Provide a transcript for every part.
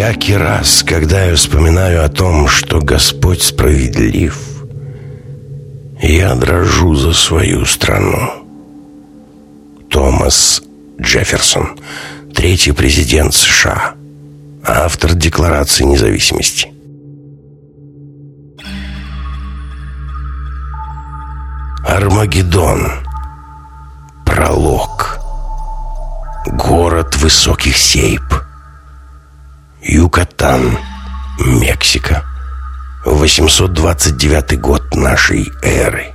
Всякий раз, когда я вспоминаю о том, что Господь справедлив, я дрожу за свою страну. Томас Джефферсон, третий президент США, автор Декларации независимости. Армагеддон. Пролог. Город высоких сейп. Юкатан, Мексика. 829 год нашей эры.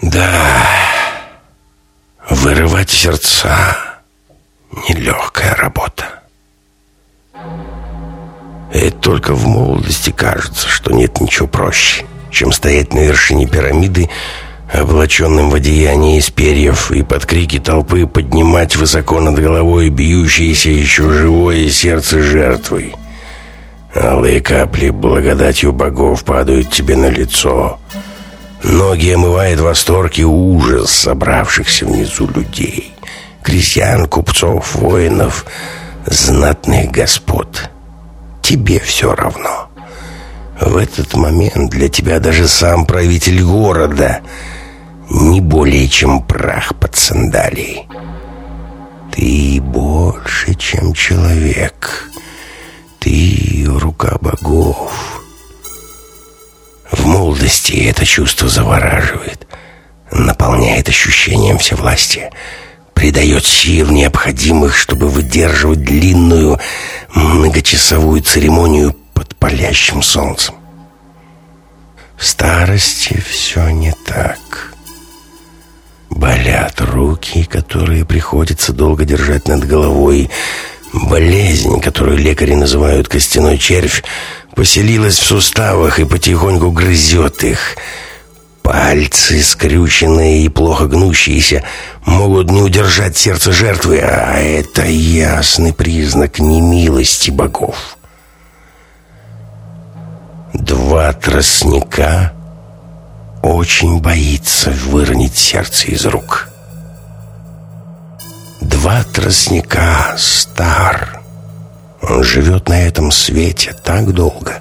Да, вырывать сердца — нелегкая работа. И только в молодости кажется, что нет ничего проще, чем стоять на вершине пирамиды, облаченным в одеяние из перьев, и под крики толпы поднимать высоко над головой бьющееся еще живое сердце жертвы. Алые капли благодатью богов падают тебе на лицо. Ноги омывает восторг и ужас собравшихся внизу людей. Крестьян, купцов, воинов, знатных господ. Тебе все равно. В этот момент для тебя даже сам правитель города не более чем прах под сандалией. Ты больше, чем человек. Ты рука богов. В молодости это чувство завораживает, наполняет ощущением всевластия, придает сил необходимых, чтобы выдерживать длинную многочасовую церемонию под палящим солнцем. В старости все не так. Болят руки, которые приходится долго держать над головой. Болезнь, которую лекари называют костяной червь, поселилась в суставах и потихоньку грызет их. Пальцы, скрюченные и плохо гнущиеся, могут не удержать сердце жертвы, а это ясный признак немилости богов. Два тростника очень боится выронить сердце из рук. Два тростника стар. Он живет на этом свете так долго,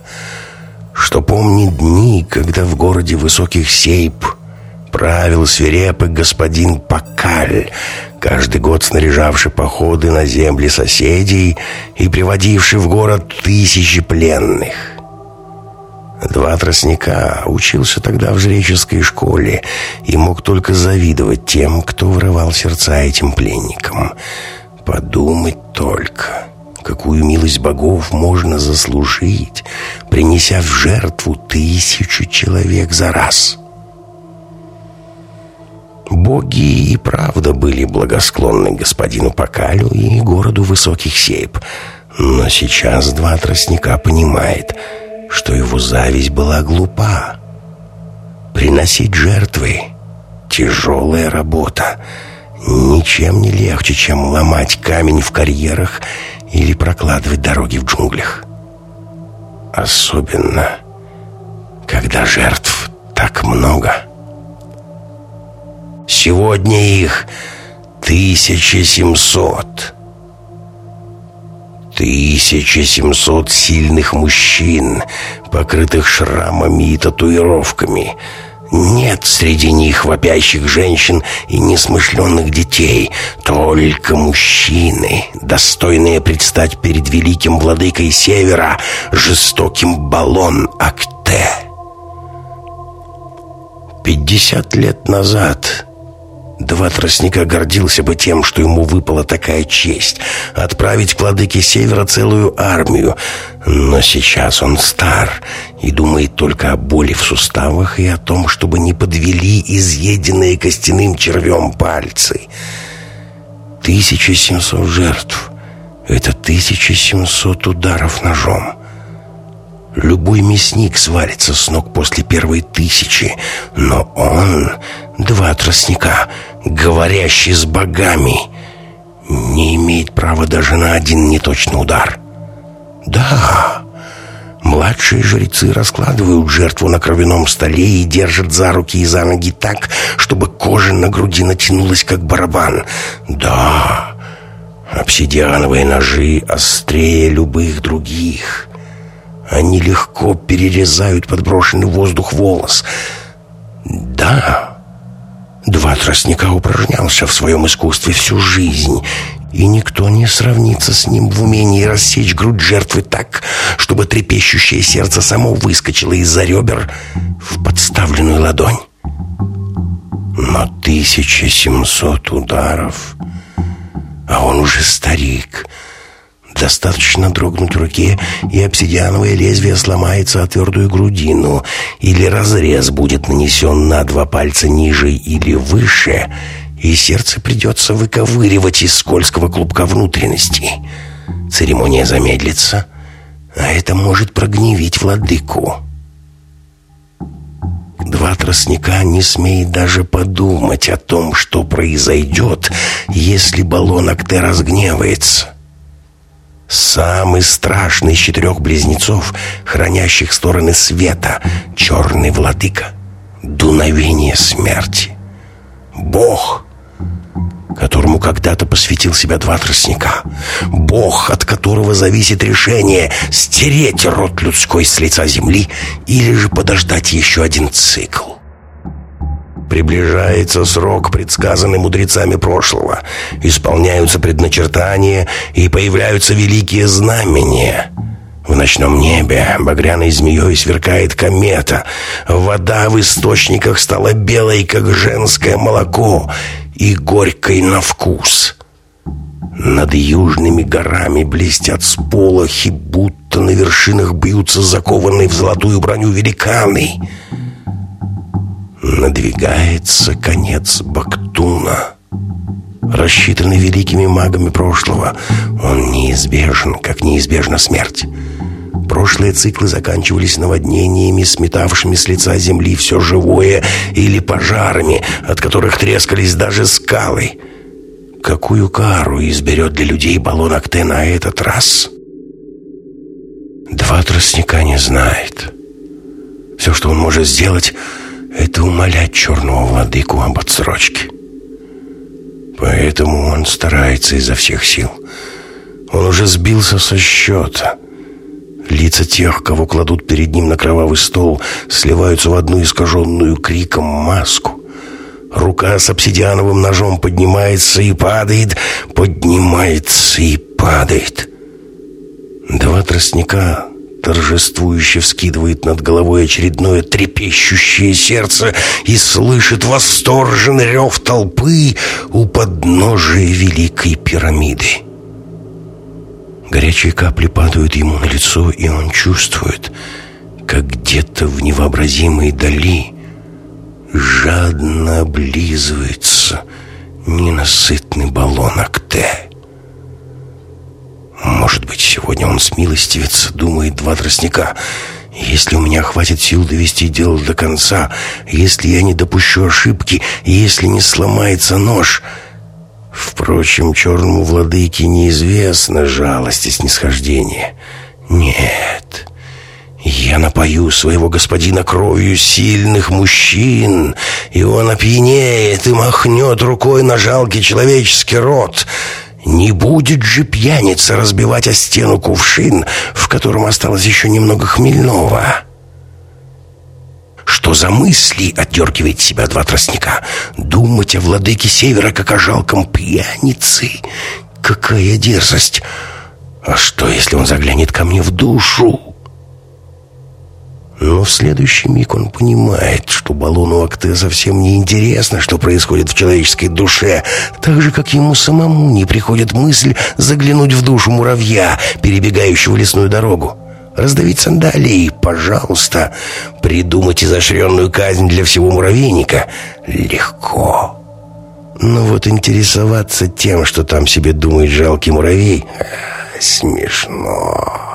что помнит дни, когда в городе высоких сейп правил свирепый господин Пакаль, каждый год снаряжавший походы на земли соседей и приводивший в город тысячи пленных. Два тростника учился тогда в жреческой школе и мог только завидовать тем, кто вырывал сердца этим пленникам. Подумать только, какую милость богов можно заслужить, принеся в жертву тысячу человек за раз. Боги и правда были благосклонны господину Покалю и городу высоких сейп, но сейчас два тростника понимает — что его зависть была глупа. Приносить жертвы — тяжелая работа, ничем не легче, чем ломать камень в карьерах или прокладывать дороги в джунглях. Особенно, когда жертв так много. Сегодня их 1700. 1700 сильных мужчин, покрытых шрамами и татуировками. Нет среди них вопящих женщин и несмышленных детей, только мужчины, достойные предстать перед великим владыкой Севера, жестоким баллон Акте. Пятьдесят лет назад Два тростника гордился бы тем, что ему выпала такая честь — отправить к владыке Севера целую армию. Но сейчас он стар и думает только о боли в суставах и о том, чтобы не подвели изъеденные костяным червем пальцы. 1700 жертв — это 1700 ударов ножом. Любой мясник свалится с ног после первой тысячи, но он, два тростника, говорящий с богами, не имеет права даже на один неточный удар. Да, Младшие жрецы раскладывают жертву на кровяном столе и держат за руки и за ноги так, чтобы кожа на груди натянулась, как барабан. Да, обсидиановые ножи острее любых других. Они легко перерезают подброшенный воздух волос. Да, два тростника упражнялся в своем искусстве всю жизнь и никто не сравнится с ним в умении рассечь грудь жертвы так, чтобы трепещущее сердце само выскочило из-за ребер в подставленную ладонь. Но 1700 ударов, а он уже старик. Достаточно дрогнуть руке, и обсидиановое лезвие сломается о твердую грудину, или разрез будет нанесен на два пальца ниже или выше — и сердце придется выковыривать из скользкого клубка внутренностей. Церемония замедлится, а это может прогневить владыку. Два тростника не смеет даже подумать о том, что произойдет, если баллон Акте разгневается. Самый страшный из четырех близнецов, хранящих стороны света, черный владыка, дуновение смерти. Бог, которому когда-то посвятил себя два тростника. Бог, от которого зависит решение стереть род людской с лица земли или же подождать еще один цикл. Приближается срок, предсказанный мудрецами прошлого. Исполняются предначертания и появляются великие знамения. В ночном небе багряной змеей сверкает комета. Вода в источниках стала белой, как женское молоко, и горькой на вкус. Над южными горами блестят сполохи, будто на вершинах бьются закованные в золотую броню великаны. Надвигается конец Бактуна. Рассчитанный великими магами прошлого, он неизбежен, как неизбежна смерть. Прошлые циклы заканчивались наводнениями, сметавшими с лица земли все живое, или пожарами, от которых трескались даже скалы. Какую кару изберет для людей баллон Акте на этот раз? Два тростника не знает. Все, что он может сделать, это умолять черного владыку об отсрочке. Поэтому он старается изо всех сил. Он уже сбился со счета — Лица тех, кого кладут перед ним на кровавый стол, сливаются в одну искаженную криком маску. Рука с обсидиановым ножом поднимается и падает, поднимается и падает. Два тростника торжествующе вскидывает над головой очередное трепещущее сердце и слышит восторженный рев толпы у подножия Великой пирамиды. Горячие капли падают ему на лицо, и он чувствует, как где-то в невообразимой дали жадно облизывается ненасытный баллон Акте. Может быть, сегодня он смилостивится, думает два тростника. Если у меня хватит сил довести дело до конца, если я не допущу ошибки, если не сломается нож — Впрочем, черному владыке неизвестна жалость и снисхождение. Нет, я напою своего господина кровью сильных мужчин, и он опьянеет и махнет рукой на жалкий человеческий род. Не будет же пьяница разбивать о стену кувшин, в котором осталось еще немного хмельного». Что за мысли отдергивает себя два тростника? Думать о владыке Севера, как о жалком пьянице? Какая дерзость! А что, если он заглянет ко мне в душу? Но в следующий миг он понимает, что баллону Акте совсем не интересно, что происходит в человеческой душе, так же, как ему самому не приходит мысль заглянуть в душу муравья, перебегающего лесную дорогу раздавить сандалии, пожалуйста. Придумать изощренную казнь для всего муравейника легко. Но вот интересоваться тем, что там себе думает жалкий муравей, смешно.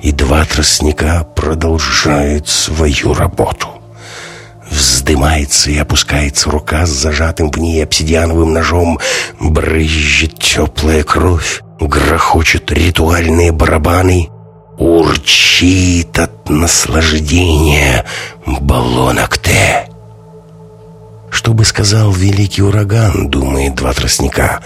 И два тростника продолжают свою работу. Вздымается и опускается рука с зажатым в ней обсидиановым ножом, брызжет теплая кровь. Грохочут ритуальные барабаны, Урчит от наслаждения баллонок Т. Что бы сказал великий ураган, думает два тростника.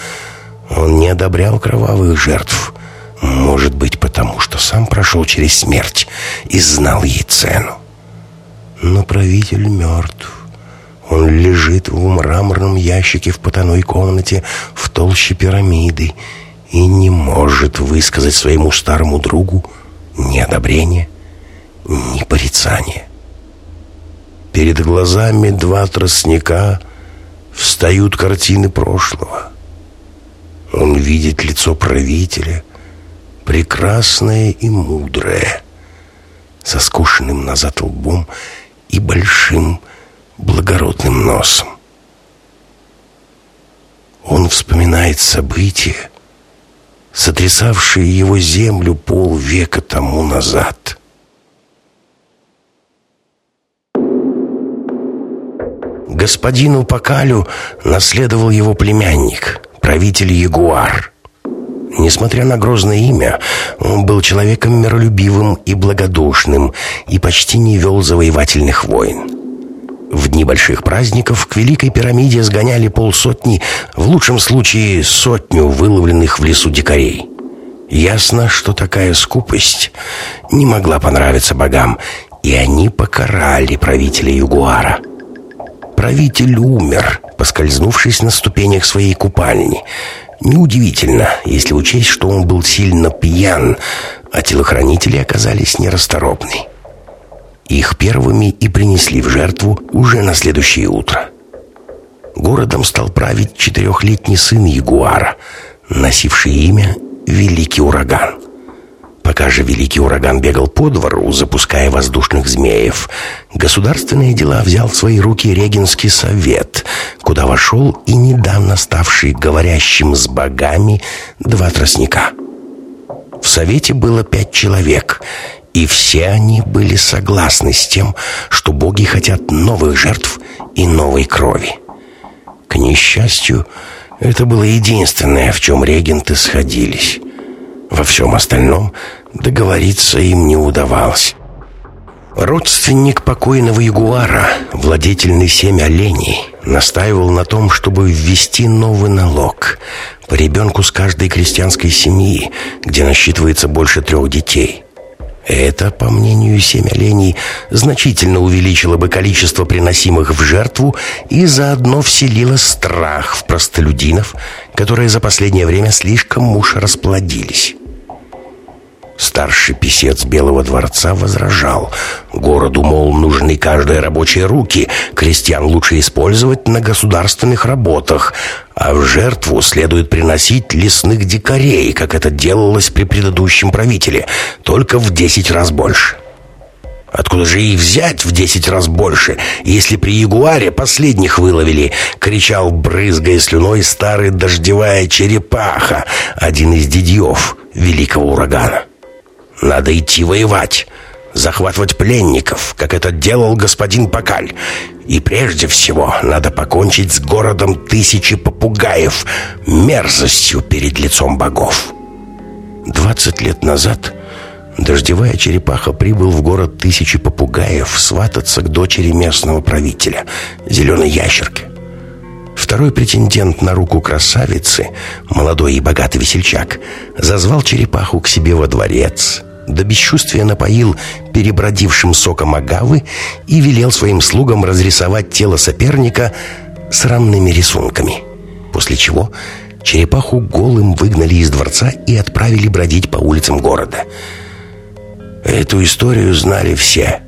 Он не одобрял кровавых жертв. Может быть, потому что сам прошел через смерть и знал ей цену. Но правитель мертв. Он лежит в мраморном ящике в потайной комнате в толще пирамиды и не может высказать своему старому другу ни одобрения, ни порицания. Перед глазами два тростника встают картины прошлого. Он видит лицо правителя, прекрасное и мудрое, со скушенным назад лбом и большим благородным носом. Он вспоминает события, сотрясавшие его землю полвека тому назад. Господину Покалю наследовал его племянник, правитель Ягуар. Несмотря на грозное имя, он был человеком миролюбивым и благодушным и почти не вел завоевательных войн. В дни больших праздников к Великой пирамиде сгоняли полсотни, в лучшем случае сотню выловленных в лесу дикарей. Ясно, что такая скупость не могла понравиться богам, и они покарали правителя Югуара – Правитель умер, поскользнувшись на ступенях своей купальни. Неудивительно, если учесть, что он был сильно пьян, а телохранители оказались нерасторопны. Их первыми и принесли в жертву уже на следующее утро. Городом стал править четырехлетний сын Ягуара, носивший имя Великий Ураган. Пока же великий ураган бегал по двору, запуская воздушных змеев, государственные дела взял в свои руки Регенский совет, куда вошел и недавно ставший говорящим с богами два тростника. В совете было пять человек, и все они были согласны с тем, что боги хотят новых жертв и новой крови. К несчастью, это было единственное, в чем регенты сходились. Во всем остальном договориться им не удавалось. Родственник покойного ягуара, владетельный семь оленей, настаивал на том, чтобы ввести новый налог по ребенку с каждой крестьянской семьи, где насчитывается больше трех детей. Это, по мнению семь оленей, значительно увеличило бы количество приносимых в жертву и заодно вселило страх в простолюдинов, которые за последнее время слишком уж расплодились. Старший писец Белого дворца возражал. Городу, мол, нужны каждые рабочие руки. Крестьян лучше использовать на государственных работах. А в жертву следует приносить лесных дикарей, как это делалось при предыдущем правителе, только в десять раз больше. Откуда же и взять в десять раз больше, если при ягуаре последних выловили?» — кричал, брызгая слюной, старый дождевая черепаха, один из дедьев великого урагана. Надо идти воевать, захватывать пленников, как это делал господин Покаль. И прежде всего надо покончить с городом тысячи попугаев, мерзостью перед лицом богов. Двадцать лет назад дождевая черепаха прибыл в город тысячи попугаев свататься к дочери местного правителя, зеленой ящерки. Второй претендент на руку красавицы, молодой и богатый весельчак, зазвал черепаху к себе во дворец – до бесчувствия напоил перебродившим соком агавы и велел своим слугам разрисовать тело соперника срамными рисунками. После чего черепаху голым выгнали из дворца и отправили бродить по улицам города. Эту историю знали все,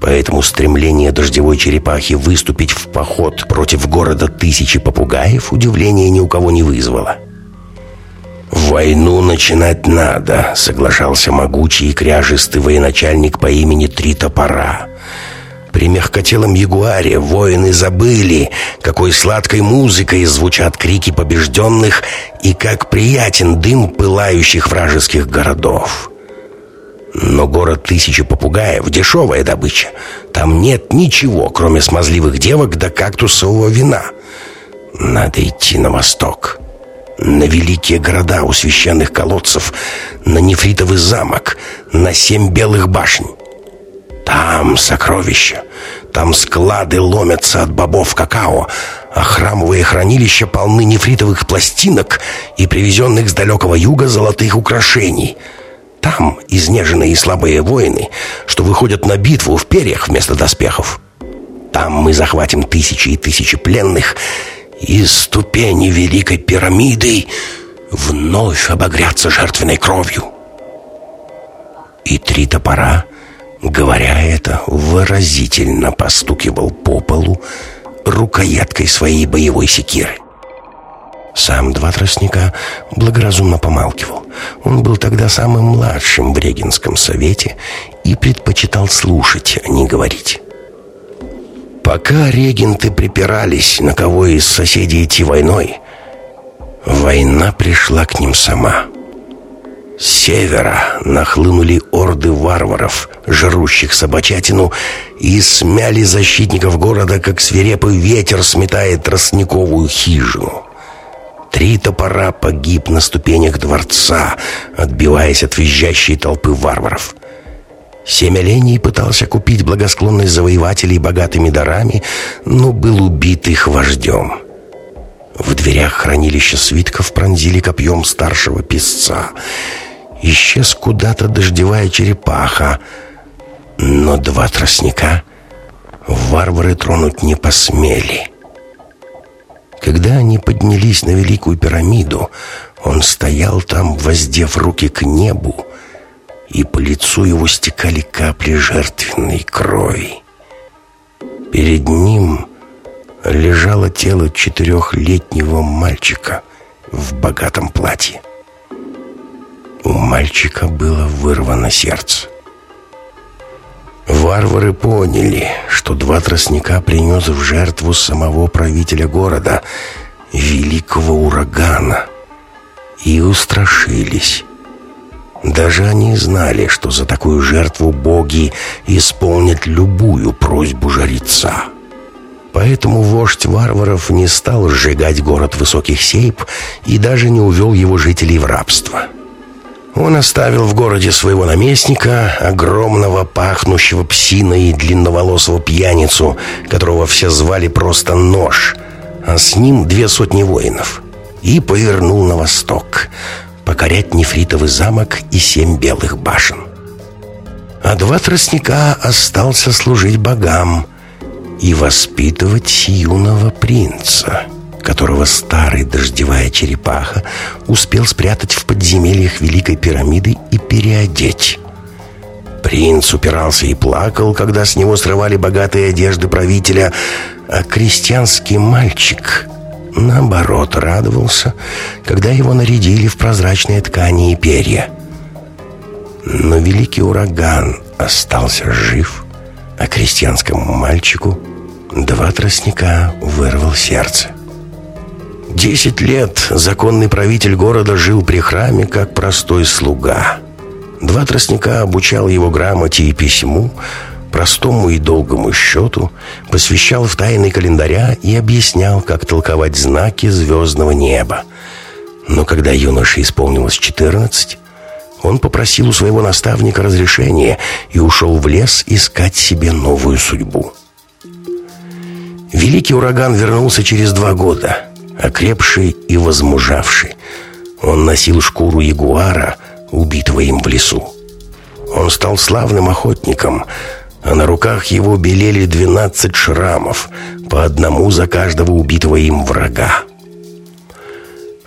поэтому стремление дождевой черепахи выступить в поход против города тысячи попугаев удивления ни у кого не вызвало. «Войну начинать надо», — соглашался могучий и кряжистый военачальник по имени Три Топора. При мягкотелом ягуаре воины забыли, какой сладкой музыкой звучат крики побежденных и как приятен дым пылающих вражеских городов. Но город тысячи попугаев — дешевая добыча. Там нет ничего, кроме смазливых девок да кактусового вина. Надо идти на восток на великие города у священных колодцев, на нефритовый замок, на семь белых башен. Там сокровища, там склады ломятся от бобов какао, а храмовые хранилища полны нефритовых пластинок и привезенных с далекого юга золотых украшений. Там изнеженные и слабые воины, что выходят на битву в перьях вместо доспехов. Там мы захватим тысячи и тысячи пленных и ступени Великой Пирамиды вновь обогрятся жертвенной кровью. И три топора, говоря это, выразительно постукивал по полу рукояткой своей боевой секиры. Сам два тростника благоразумно помалкивал. Он был тогда самым младшим в Регенском совете и предпочитал слушать, а не говорить. Пока регенты припирались, на кого из соседей идти войной, война пришла к ним сама. С севера нахлынули орды варваров, жрущих собачатину, и смяли защитников города, как свирепый ветер сметает тростниковую хижину. Три топора погиб на ступенях дворца, отбиваясь от визжащей толпы варваров — Семь оленей пытался купить благосклонность завоевателей богатыми дарами, но был убит их вождем. В дверях хранилища свитков пронзили копьем старшего писца. Исчез куда-то дождевая черепаха, но два тростника варвары тронуть не посмели. Когда они поднялись на Великую пирамиду, он стоял там, воздев руки к небу, и по лицу его стекали капли жертвенной крови. Перед ним лежало тело четырехлетнего мальчика в богатом платье. У мальчика было вырвано сердце. Варвары поняли, что два тростника принес в жертву самого правителя города, великого урагана, и устрашились. Даже они знали, что за такую жертву боги исполнят любую просьбу жреца. Поэтому вождь варваров не стал сжигать город высоких сейп и даже не увел его жителей в рабство. Он оставил в городе своего наместника, огромного пахнущего псиной и длинноволосого пьяницу, которого все звали просто Нож, а с ним две сотни воинов, и повернул на восток – покорять нефритовый замок и семь белых башен. А два тростника остался служить богам и воспитывать юного принца, которого старый дождевая черепаха успел спрятать в подземельях Великой пирамиды и переодеть. Принц упирался и плакал, когда с него срывали богатые одежды правителя, а крестьянский мальчик наоборот, радовался, когда его нарядили в прозрачные ткани и перья. Но великий ураган остался жив, а крестьянскому мальчику два тростника вырвал сердце. Десять лет законный правитель города жил при храме как простой слуга. Два тростника обучал его грамоте и письму, простому и долгому счету, посвящал в тайны календаря и объяснял, как толковать знаки звездного неба. Но когда юноше исполнилось 14, он попросил у своего наставника разрешения и ушел в лес искать себе новую судьбу. Великий ураган вернулся через два года, окрепший и возмужавший. Он носил шкуру ягуара, убитого им в лесу. Он стал славным охотником, а на руках его белели двенадцать шрамов, по одному за каждого убитого им врага.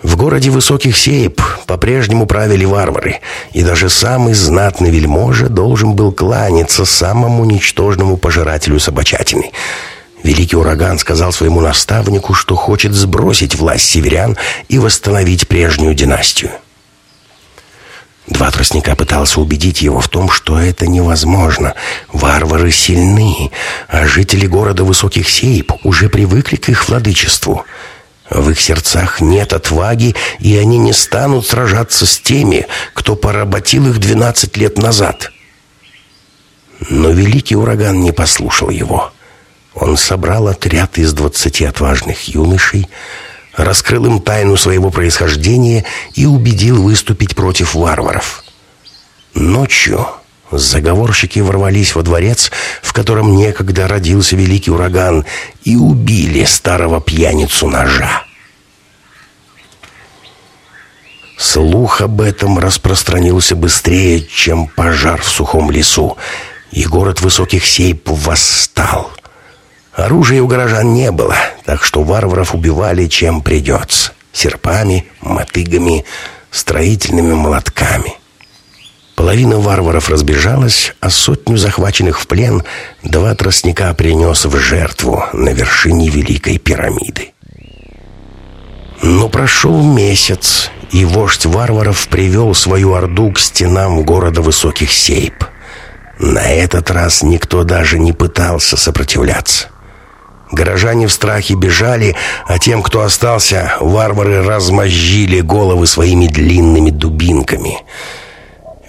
В городе высоких сейп по-прежнему правили варвары, и даже самый знатный вельможа должен был кланяться самому ничтожному пожирателю собачатины. Великий ураган сказал своему наставнику, что хочет сбросить власть северян и восстановить прежнюю династию. Два тростника пытался убедить его в том, что это невозможно. Варвары сильны, а жители города Высоких Сейп уже привыкли к их владычеству. В их сердцах нет отваги, и они не станут сражаться с теми, кто поработил их двенадцать лет назад. Но великий ураган не послушал его. Он собрал отряд из двадцати отважных юношей, раскрыл им тайну своего происхождения и убедил выступить против варваров. Ночью заговорщики ворвались во дворец, в котором некогда родился великий ураган, и убили старого пьяницу ножа. Слух об этом распространился быстрее, чем пожар в сухом лесу, и город высоких сейп восстал. Оружия у горожан не было, так что варваров убивали чем придется. Серпами, мотыгами, строительными молотками. Половина варваров разбежалась, а сотню захваченных в плен два тростника принес в жертву на вершине Великой пирамиды. Но прошел месяц, и вождь варваров привел свою орду к стенам города Высоких Сейп. На этот раз никто даже не пытался сопротивляться. Горожане в страхе бежали, а тем, кто остался, варвары размозжили головы своими длинными дубинками.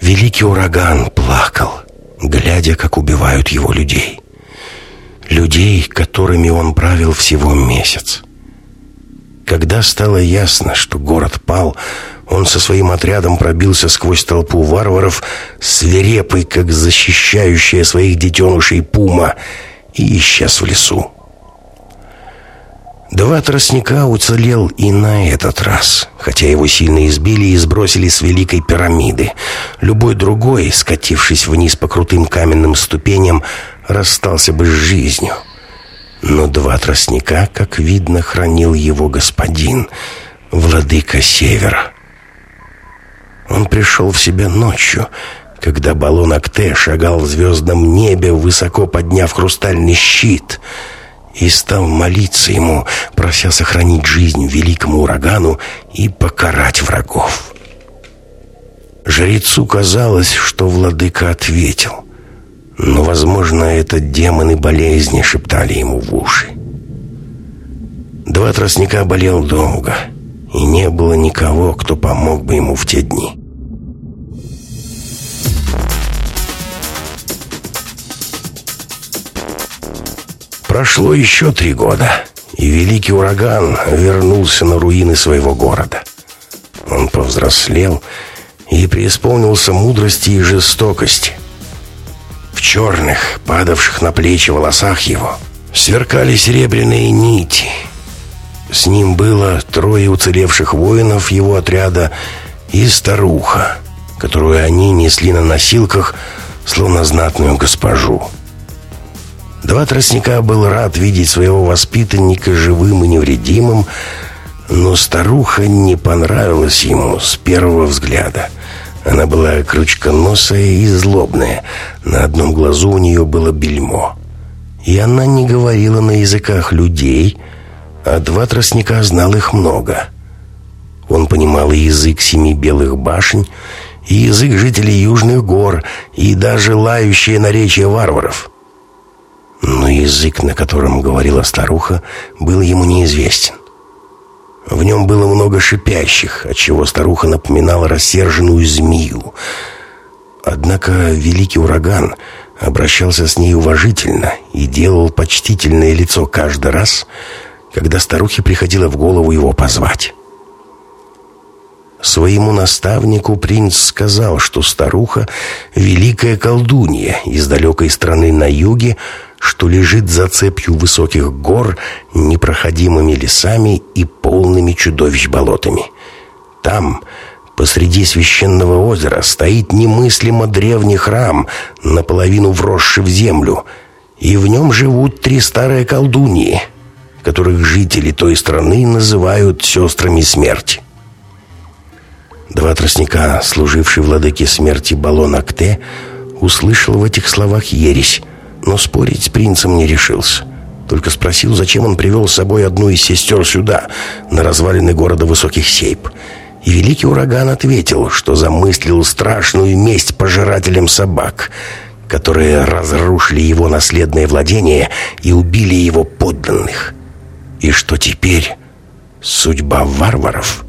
Великий ураган плакал, глядя, как убивают его людей. Людей, которыми он правил всего месяц. Когда стало ясно, что город пал, он со своим отрядом пробился сквозь толпу варваров, свирепый, как защищающая своих детенышей пума, и исчез в лесу. Два тростника уцелел и на этот раз, хотя его сильно избили и сбросили с великой пирамиды. Любой другой, скатившись вниз по крутым каменным ступеням, расстался бы с жизнью. Но два тростника, как видно, хранил его господин, владыка Севера. Он пришел в себя ночью, когда баллон Акте шагал в звездном небе, высоко подняв хрустальный щит, и стал молиться ему, прося сохранить жизнь великому урагану и покарать врагов. Жрецу казалось, что владыка ответил. Но, возможно, это демоны болезни шептали ему в уши. Два тростника болел долго, и не было никого, кто помог бы ему в те дни. Прошло еще три года, и великий ураган вернулся на руины своего города. Он повзрослел и преисполнился мудрости и жестокости – в черных, падавших на плечи волосах его, сверкали серебряные нити. С ним было трое уцелевших воинов его отряда и старуха, которую они несли на носилках, словно знатную госпожу. Два тростника был рад видеть своего воспитанника живым и невредимым, но старуха не понравилась ему с первого взгляда — она была крючконосая и злобная. На одном глазу у нее было бельмо. И она не говорила на языках людей, а два тростника знал их много. Он понимал и язык семи белых башен, и язык жителей южных гор, и даже лающее наречие варваров. Но язык, на котором говорила старуха, был ему неизвестен. В нем было много шипящих, отчего старуха напоминала рассерженную змею. Однако великий ураган обращался с ней уважительно и делал почтительное лицо каждый раз, когда старухе приходило в голову его позвать. Своему наставнику принц сказал, что старуха — великая колдунья из далекой страны на юге, что лежит за цепью высоких гор, непроходимыми лесами и полными чудовищ болотами. Там, посреди священного озера, стоит немыслимо древний храм, наполовину вросший в землю, и в нем живут три старые колдуньи, которых жители той страны называют сестрами смерти. Два тростника, служивший владыке смерти Балон Акте, услышал в этих словах ересь – но спорить с принцем не решился. Только спросил, зачем он привел с собой одну из сестер сюда, на развалины города Высоких Сейп. И великий ураган ответил, что замыслил страшную месть пожирателям собак, которые разрушили его наследное владение и убили его подданных. И что теперь судьба варваров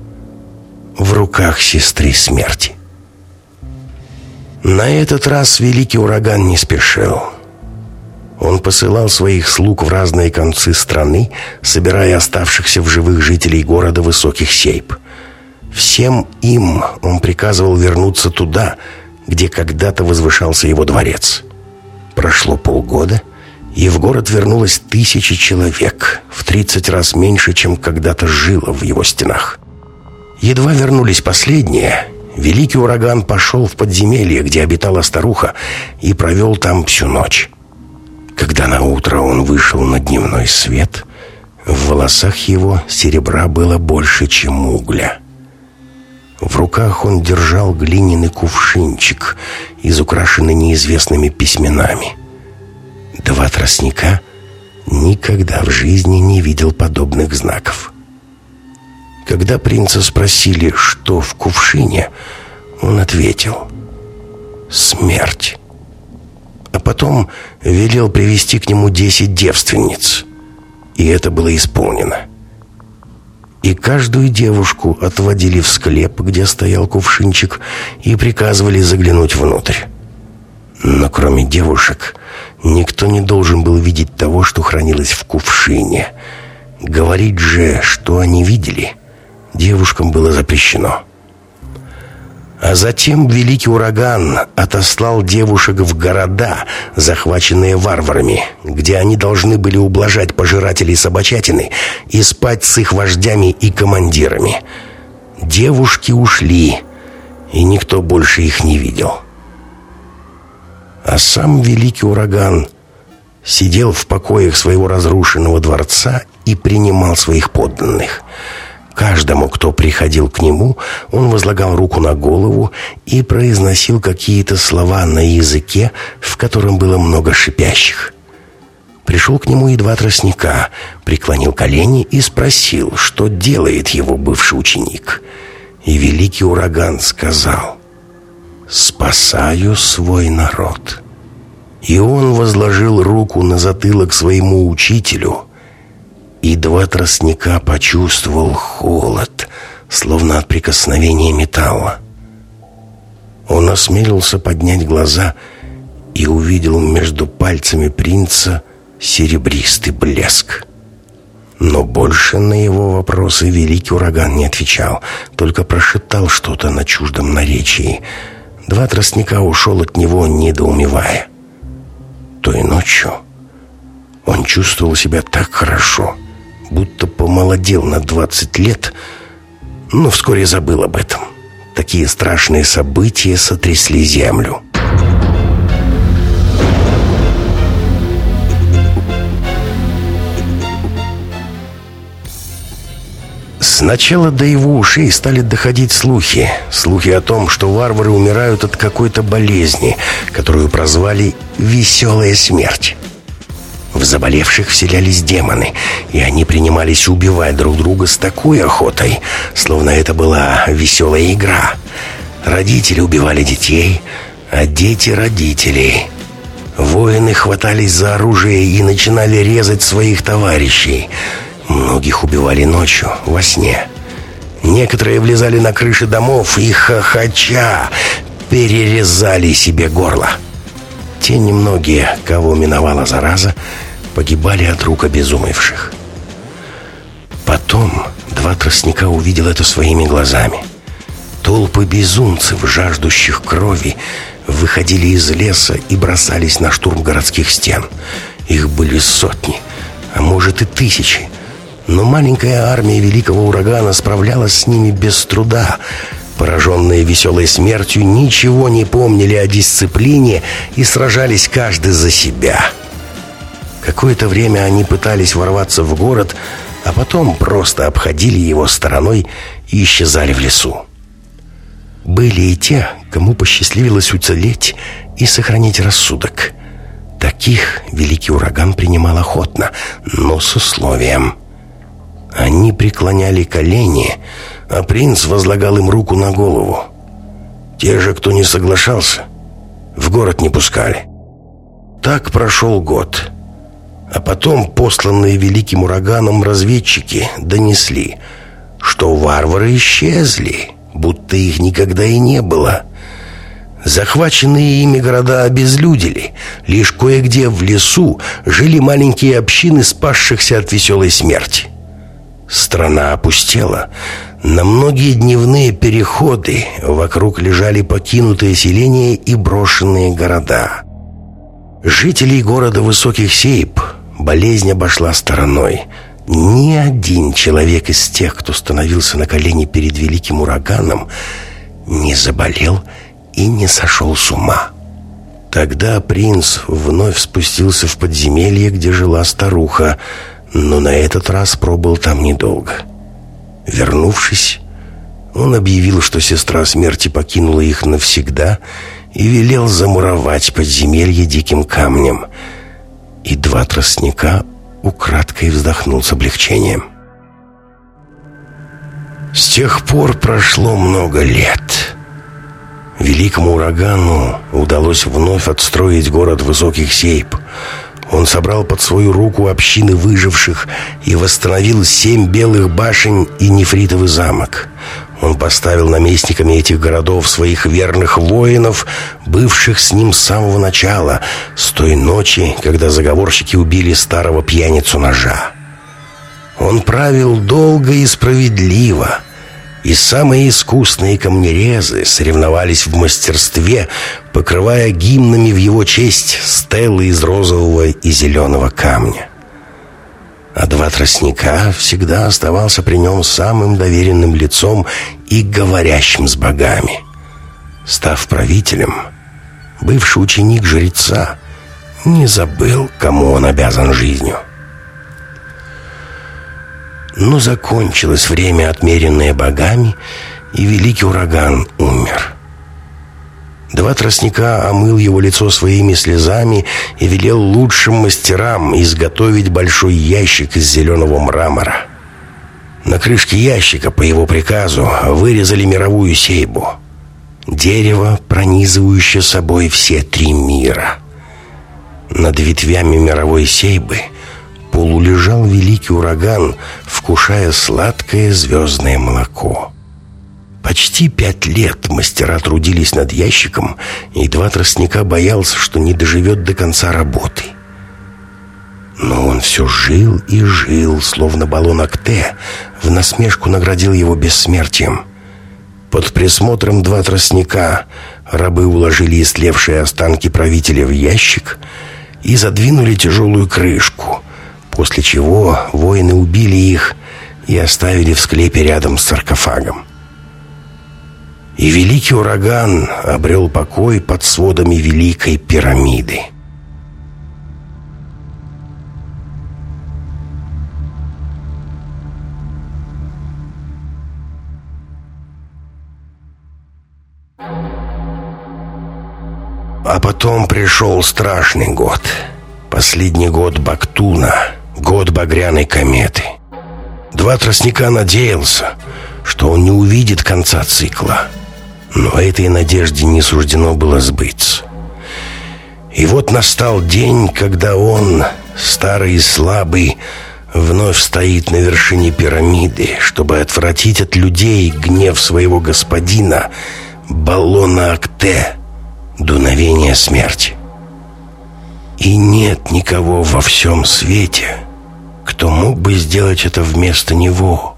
в руках сестры смерти. На этот раз великий ураган не спешил. Он посылал своих слуг в разные концы страны, собирая оставшихся в живых жителей города Высоких Сейп. Всем им он приказывал вернуться туда, где когда-то возвышался его дворец. Прошло полгода, и в город вернулось тысячи человек, в 30 раз меньше, чем когда-то жило в его стенах. Едва вернулись последние, великий ураган пошел в подземелье, где обитала старуха, и провел там всю ночь. Когда на утро он вышел на дневной свет, в волосах его серебра было больше, чем угля. В руках он держал глиняный кувшинчик, изукрашенный неизвестными письменами. Два тростника никогда в жизни не видел подобных знаков. Когда принца спросили, что в кувшине, он ответил «Смерть» а потом велел привести к нему десять девственниц. И это было исполнено. И каждую девушку отводили в склеп, где стоял кувшинчик, и приказывали заглянуть внутрь. Но кроме девушек, никто не должен был видеть того, что хранилось в кувшине. Говорить же, что они видели, девушкам было запрещено. А затем великий ураган отослал девушек в города, захваченные варварами, где они должны были ублажать пожирателей собачатины и спать с их вождями и командирами. Девушки ушли, и никто больше их не видел. А сам великий ураган сидел в покоях своего разрушенного дворца и принимал своих подданных – Каждому, кто приходил к нему, он возлагал руку на голову и произносил какие-то слова на языке, в котором было много шипящих. Пришел к нему и два тростника, преклонил колени и спросил, что делает его бывший ученик. И великий ураган сказал «Спасаю свой народ». И он возложил руку на затылок своему учителю – и два тростника почувствовал холод, словно от прикосновения металла. Он осмелился поднять глаза и увидел между пальцами принца серебристый блеск. Но больше на его вопросы великий ураган не отвечал, только прошептал что-то на чуждом наречии. Два тростника ушел от него, недоумевая. Той ночью он чувствовал себя так хорошо, будто помолодел на 20 лет, но вскоре забыл об этом. Такие страшные события сотрясли землю. Сначала до его ушей стали доходить слухи. Слухи о том, что варвары умирают от какой-то болезни, которую прозвали «веселая смерть». В заболевших вселялись демоны, и они принимались убивать друг друга с такой охотой, словно это была веселая игра. Родители убивали детей, а дети — родителей. Воины хватались за оружие и начинали резать своих товарищей. Многих убивали ночью, во сне. Некоторые влезали на крыши домов и, хохоча, перерезали себе горло. Те немногие, кого миновала зараза, погибали от рук обезумевших. Потом два тростника увидел это своими глазами. Толпы безумцев, жаждущих крови, выходили из леса и бросались на штурм городских стен. Их были сотни, а может и тысячи. Но маленькая армия великого урагана справлялась с ними без труда. Пораженные веселой смертью ничего не помнили о дисциплине и сражались каждый за себя. Какое-то время они пытались ворваться в город, а потом просто обходили его стороной и исчезали в лесу. Были и те, кому посчастливилось уцелеть и сохранить рассудок. Таких великий ураган принимал охотно, но с условием. Они преклоняли колени, а принц возлагал им руку на голову. Те же, кто не соглашался, в город не пускали. Так прошел год. А потом посланные великим ураганом разведчики донесли, что варвары исчезли, будто их никогда и не было. Захваченные ими города обезлюдили. Лишь кое-где в лесу жили маленькие общины, спасшихся от веселой смерти. Страна опустела. На многие дневные переходы вокруг лежали покинутые селения и брошенные города. Жителей города Высоких Сейб болезнь обошла стороной. Ни один человек из тех, кто становился на колени перед великим ураганом, не заболел и не сошел с ума. Тогда принц вновь спустился в подземелье, где жила старуха, но на этот раз пробыл там недолго. Вернувшись, он объявил, что сестра смерти покинула их навсегда и велел замуровать подземелье диким камнем. И два тростника украдкой вздохнул с облегчением. С тех пор прошло много лет. Великому урагану удалось вновь отстроить город высоких сейп. Он собрал под свою руку общины выживших и восстановил семь белых башен и нефритовый замок. Он поставил наместниками этих городов своих верных воинов, бывших с ним с самого начала, с той ночи, когда заговорщики убили старого пьяницу ножа. Он правил долго и справедливо, и самые искусные камнерезы соревновались в мастерстве, покрывая гимнами в его честь стелы из розового и зеленого камня. А два тростника всегда оставался при нем самым доверенным лицом и говорящим с богами. Став правителем, бывший ученик жреца не забыл, кому он обязан жизнью. Но закончилось время, отмеренное богами, и великий ураган умер. Два тростника омыл его лицо своими слезами и велел лучшим мастерам изготовить большой ящик из зеленого мрамора. На крышке ящика, по его приказу, вырезали мировую сейбу. Дерево, пронизывающее собой все три мира. Над ветвями мировой сейбы – полулежал великий ураган, вкушая сладкое звездное молоко. Почти пять лет мастера трудились над ящиком, и два тростника боялся, что не доживет до конца работы. Но он все жил и жил, словно баллон Акте, в насмешку наградил его бессмертием. Под присмотром два тростника рабы уложили истлевшие останки правителя в ящик и задвинули тяжелую крышку, после чего воины убили их и оставили в склепе рядом с саркофагом. И великий ураган обрел покой под сводами великой пирамиды. А потом пришел страшный год. Последний год Бактуна — Год багряной кометы. Два тростника надеялся, что он не увидит конца цикла. Но этой надежде не суждено было сбыться. И вот настал день, когда он, старый и слабый, вновь стоит на вершине пирамиды, чтобы отвратить от людей гнев своего господина, баллона Акте, дуновение смерти. И нет никого во всем свете, кто мог бы сделать это вместо него.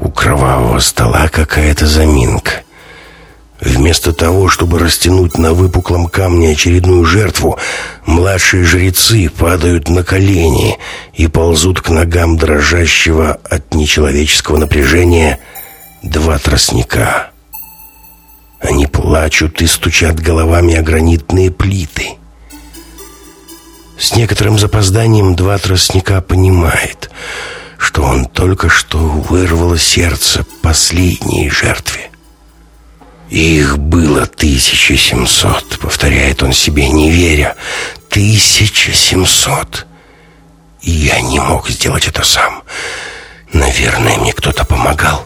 У кровавого стола какая-то заминка. Вместо того, чтобы растянуть на выпуклом камне очередную жертву, младшие жрецы падают на колени и ползут к ногам дрожащего от нечеловеческого напряжения два тростника. Они плачут и стучат головами о гранитные плиты. С некоторым запозданием два тростника понимает, что он только что вырвало сердце последней жертве. «Их было 1700», — повторяет он себе, не веря. «1700». И я не мог сделать это сам. Наверное, мне кто-то помогал.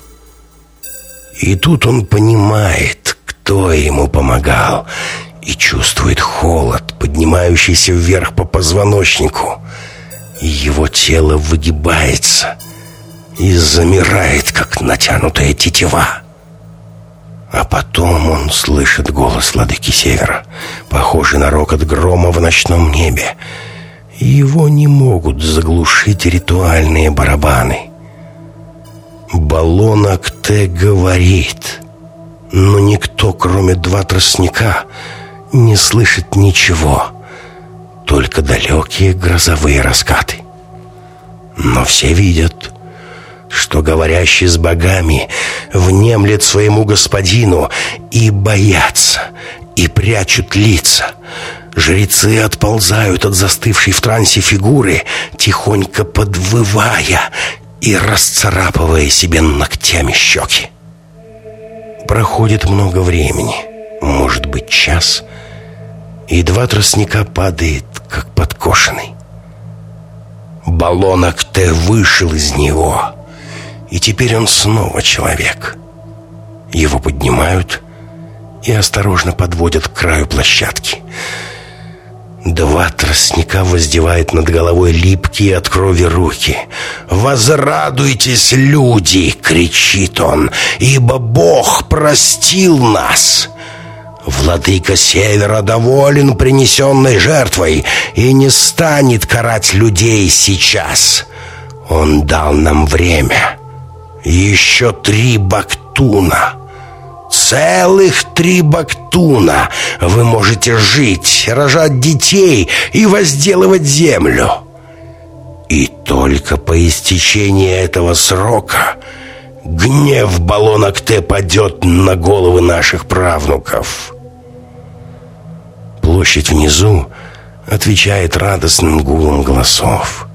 И тут он понимает, кто ему помогал, и чувствует холод, поднимающийся вверх по позвоночнику. Его тело выгибается и замирает, как натянутая тетива. А потом он слышит голос Ладыки Севера, похожий на рокот грома в ночном небе. Его не могут заглушить ритуальные барабаны. Баллонок Т говорит, но никто, кроме два тростника, не слышит ничего, только далекие грозовые раскаты. Но все видят, что говорящий с богами внемлет своему господину и боятся, и прячут лица. Жрецы отползают от застывшей в трансе фигуры, тихонько подвывая и расцарапывая себе ногтями щеки. Проходит много времени, может быть час, и два тростника падает, как подкошенный. Баллонок Т вышел из него — и теперь он снова человек. Его поднимают и осторожно подводят к краю площадки. Два тростника воздевают над головой липкие от крови руки. «Возрадуйтесь, люди!» — кричит он. «Ибо Бог простил нас!» Владыка Севера доволен принесенной жертвой и не станет карать людей сейчас. Он дал нам время. Еще три бактуна. Целых три бактуна вы можете жить, рожать детей и возделывать землю. И только по истечении этого срока гнев баллонок Т падет на головы наших правнуков. Площадь внизу отвечает радостным гулом голосов.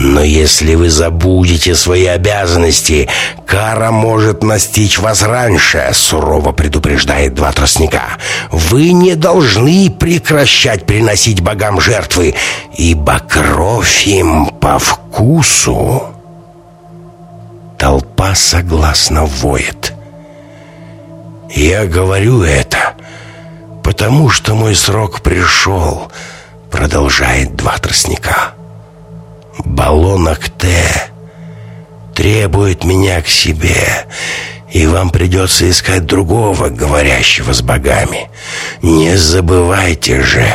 Но если вы забудете свои обязанности, кара может настичь вас раньше, сурово предупреждает два тростника. Вы не должны прекращать приносить богам жертвы, ибо кровь им по вкусу. Толпа согласно воет. Я говорю это, потому что мой срок пришел, продолжает два тростника. Баллонок Т требует меня к себе, и вам придется искать другого, говорящего с богами. Не забывайте же,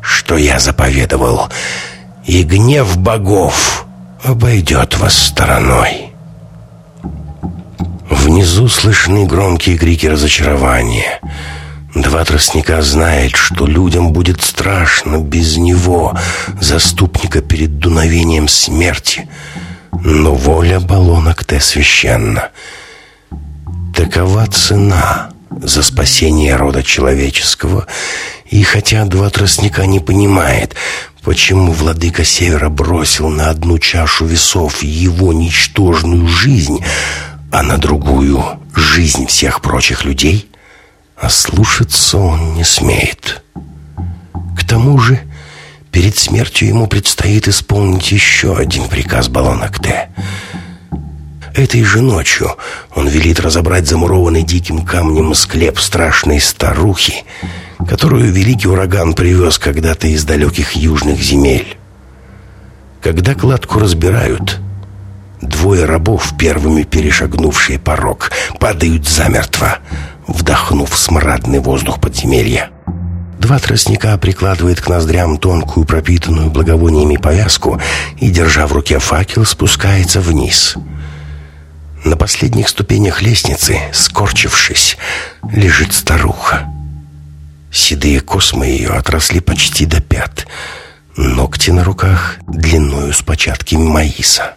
что я заповедовал, и гнев богов обойдет вас стороной». Внизу слышны громкие крики разочарования — Два тростника знает, что людям будет страшно без него, заступника перед дуновением смерти. Но воля баллонок Т священна. Такова цена за спасение рода человеческого. И хотя два тростника не понимает, почему владыка Севера бросил на одну чашу весов его ничтожную жизнь, а на другую — жизнь всех прочих людей — а слушаться он не смеет. К тому же, перед смертью ему предстоит исполнить еще один приказ баллонок Т. Этой же ночью он велит разобрать замурованный диким камнем склеп страшной старухи, которую великий ураган привез когда-то из далеких южных земель. Когда кладку разбирают, двое рабов, первыми перешагнувшие порог, падают замертво — вдохнув смрадный воздух подземелья. Два тростника прикладывает к ноздрям тонкую пропитанную благовониями повязку и, держа в руке факел, спускается вниз. На последних ступенях лестницы, скорчившись, лежит старуха. Седые космы ее отросли почти до пят. Ногти на руках длиною с початками маиса.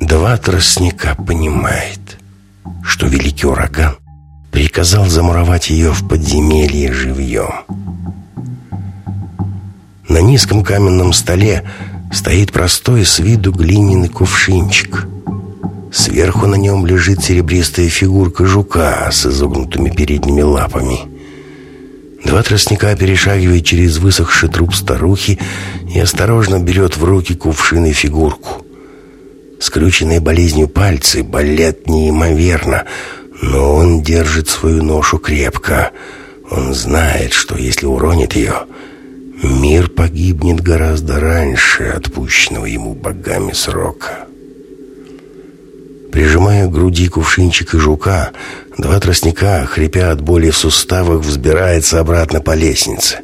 Два тростника понимает, что великий ураган приказал замуровать ее в подземелье живьем. На низком каменном столе стоит простой с виду глиняный кувшинчик. Сверху на нем лежит серебристая фигурка жука с изогнутыми передними лапами. Два тростника перешагивает через высохший труп старухи и осторожно берет в руки кувшин и фигурку. Скрюченные болезнью пальцы болят неимоверно, но он держит свою ношу крепко. Он знает, что если уронит ее, мир погибнет гораздо раньше отпущенного ему богами срока. Прижимая к груди кувшинчик и жука, Два тростника, хрипя от боли в суставах, взбирается обратно по лестнице.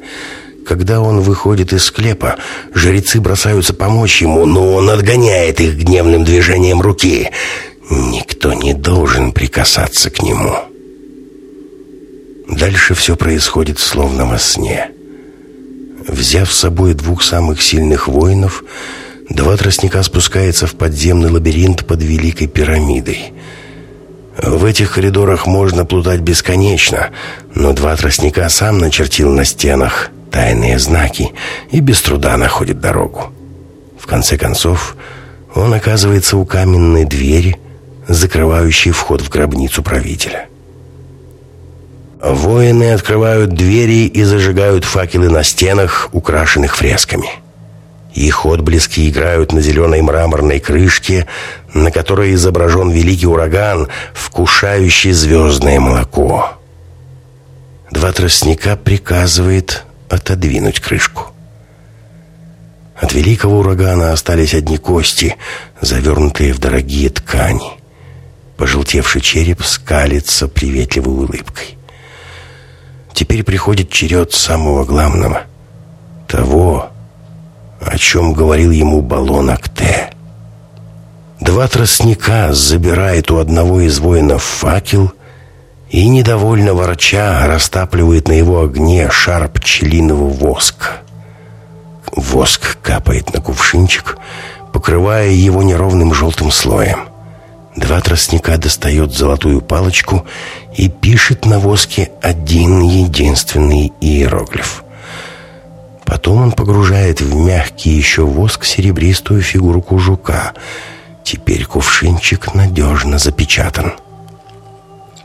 Когда он выходит из склепа, жрецы бросаются помочь ему, но он отгоняет их гневным движением руки. Никто не должен прикасаться к нему. Дальше все происходит словно во сне. Взяв с собой двух самых сильных воинов, два тростника спускаются в подземный лабиринт под Великой пирамидой. В этих коридорах можно плутать бесконечно, но два тростника сам начертил на стенах тайные знаки и без труда находит дорогу. В конце концов, он оказывается у каменной двери, закрывающей вход в гробницу правителя. Воины открывают двери и зажигают факелы на стенах, украшенных фресками. Их отблески играют на зеленой мраморной крышке, на которой изображен великий ураган, вкушающий звездное молоко. Два тростника приказывает отодвинуть крышку. От великого урагана остались одни кости, завернутые в дорогие ткани. Пожелтевший череп скалится приветливой улыбкой. Теперь приходит черед самого главного. Того, о чем говорил ему баллон Акте. Два тростника забирает у одного из воинов факел и, недовольно ворча, растапливает на его огне шар пчелиного воска. Воск капает на кувшинчик, покрывая его неровным желтым слоем. Два тростника достает золотую палочку и пишет на воске один единственный иероглиф. Потом он погружает в мягкий еще воск серебристую фигурку жука. Теперь кувшинчик надежно запечатан.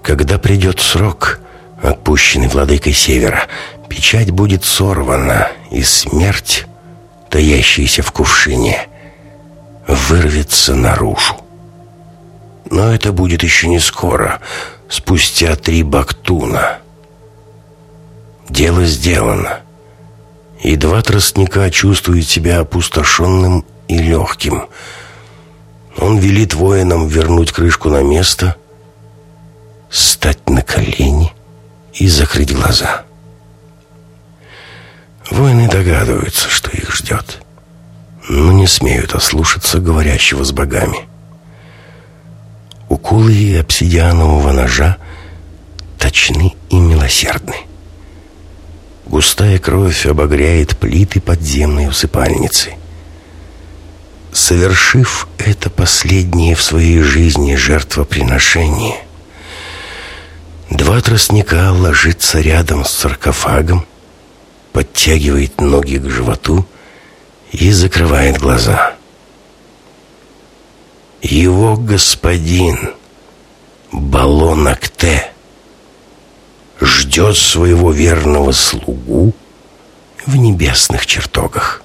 Когда придет срок, отпущенный владыкой Севера, печать будет сорвана, и смерть, таящаяся в кувшине, вырвется наружу. Но это будет еще не скоро, спустя три бактуна. Дело сделано. И два тростника чувствуют себя опустошенным и легким. Он велит воинам вернуть крышку на место, стать на колени и закрыть глаза. Воины догадываются, что их ждет, но не смеют ослушаться говорящего с богами. Уколы обсидианового ножа точны и милосердны. Густая кровь обогряет плиты подземной усыпальницы. Совершив это последнее в своей жизни жертвоприношение, два тростника ложится рядом с саркофагом, подтягивает ноги к животу и закрывает глаза. Его господин, Балон Акте, ждет своего верного слугу в небесных чертогах.